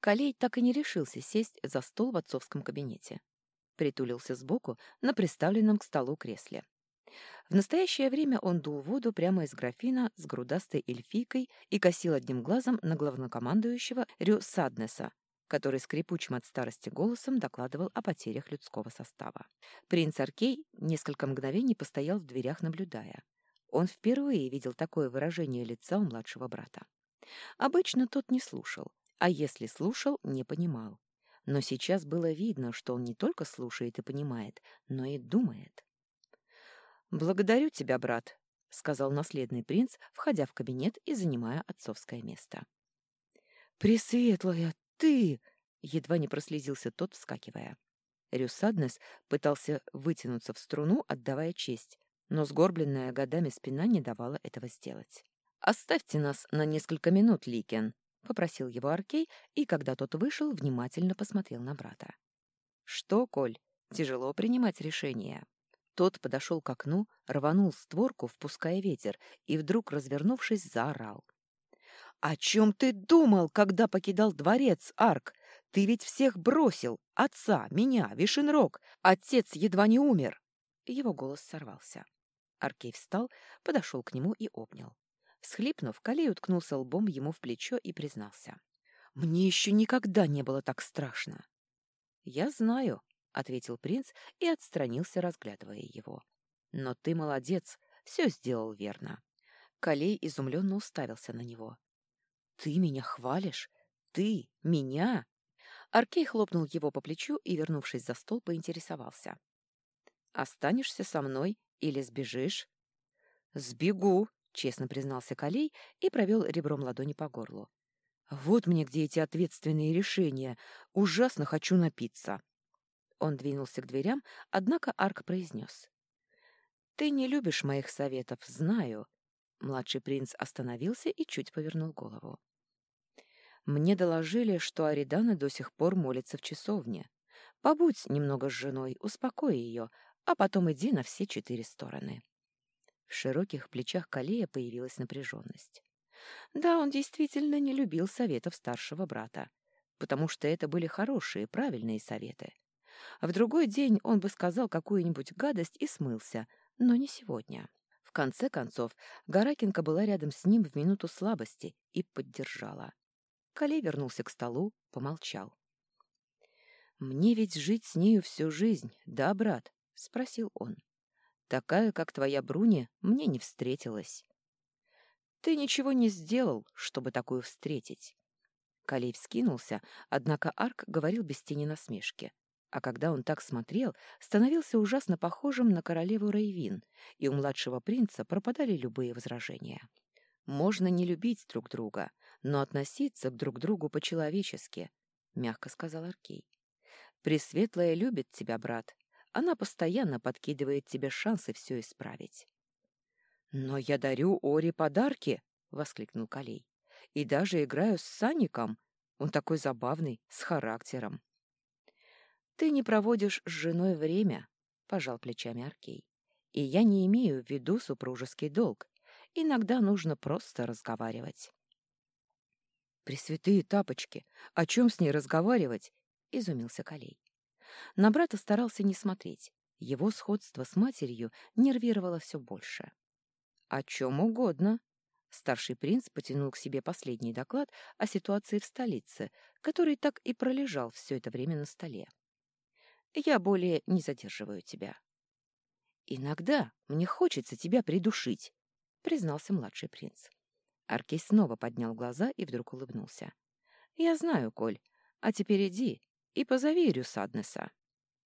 Калей так и не решился сесть за стол в отцовском кабинете. Притулился сбоку на приставленном к столу кресле. В настоящее время он дул воду прямо из графина с грудастой эльфийкой и косил одним глазом на главнокомандующего Рю Саднеса, который скрипучим от старости голосом докладывал о потерях людского состава. Принц Аркей несколько мгновений постоял в дверях, наблюдая. Он впервые видел такое выражение лица у младшего брата. Обычно тот не слушал, а если слушал, не понимал. Но сейчас было видно, что он не только слушает и понимает, но и думает. «Благодарю тебя, брат», — сказал наследный принц, входя в кабинет и занимая отцовское место. «Пресветлая, ты!» — едва не прослезился тот, вскакивая. Рюсаднес пытался вытянуться в струну, отдавая честь, но сгорбленная годами спина не давала этого сделать. «Оставьте нас на несколько минут, Ликен», — попросил его Аркей, и когда тот вышел, внимательно посмотрел на брата. «Что, Коль, тяжело принимать решения?» Тот подошел к окну, рванул створку, впуская ветер, и вдруг, развернувшись, заорал. «О чем ты думал, когда покидал дворец, Арк? Ты ведь всех бросил! Отца, меня, Вишенрог! Отец едва не умер!» Его голос сорвался. Аркей встал, подошел к нему и обнял. Всхлипнув, Калей уткнулся лбом ему в плечо и признался. «Мне еще никогда не было так страшно». «Я знаю», — ответил принц и отстранился, разглядывая его. «Но ты молодец, все сделал верно». Калей изумленно уставился на него. «Ты меня хвалишь? Ты? Меня?» Аркей хлопнул его по плечу и, вернувшись за стол, поинтересовался. «Останешься со мной или сбежишь?» «Сбегу», — честно признался Калей и провел ребром ладони по горлу. «Вот мне где эти ответственные решения. Ужасно хочу напиться». Он двинулся к дверям, однако Арк произнес. «Ты не любишь моих советов, знаю». Младший принц остановился и чуть повернул голову. «Мне доложили, что Аридана до сих пор молится в часовне. Побудь немного с женой, успокой ее, а потом иди на все четыре стороны». В широких плечах Калея появилась напряженность. Да, он действительно не любил советов старшего брата, потому что это были хорошие, правильные советы. А в другой день он бы сказал какую-нибудь гадость и смылся, но не сегодня. В конце концов, Гаракинка была рядом с ним в минуту слабости и поддержала. Калей вернулся к столу, помолчал. «Мне ведь жить с нею всю жизнь, да, брат?» — спросил он. Такая, как твоя Бруни, мне не встретилась. Ты ничего не сделал, чтобы такую встретить. Калей вскинулся, однако Арк говорил без тени насмешки. А когда он так смотрел, становился ужасно похожим на королеву Рейвин, и у младшего принца пропадали любые возражения. «Можно не любить друг друга, но относиться к друг другу по-человечески», — мягко сказал Аркей. «Пресветлая любит тебя, брат, она постоянно подкидывает тебе шансы все исправить. «Но я дарю Оре подарки!» — воскликнул Калей. «И даже играю с Саником. Он такой забавный, с характером». «Ты не проводишь с женой время», — пожал плечами Аркей. «И я не имею в виду супружеский долг. Иногда нужно просто разговаривать». «Пресвятые тапочки! О чем с ней разговаривать?» — изумился Калей. На брата старался не смотреть. Его сходство с матерью нервировало все больше. «О чем угодно». Старший принц потянул к себе последний доклад о ситуации в столице, который так и пролежал все это время на столе. «Я более не задерживаю тебя». «Иногда мне хочется тебя придушить», — признался младший принц. Аркей снова поднял глаза и вдруг улыбнулся. «Я знаю, Коль. А теперь иди и позови Рюсаднеса.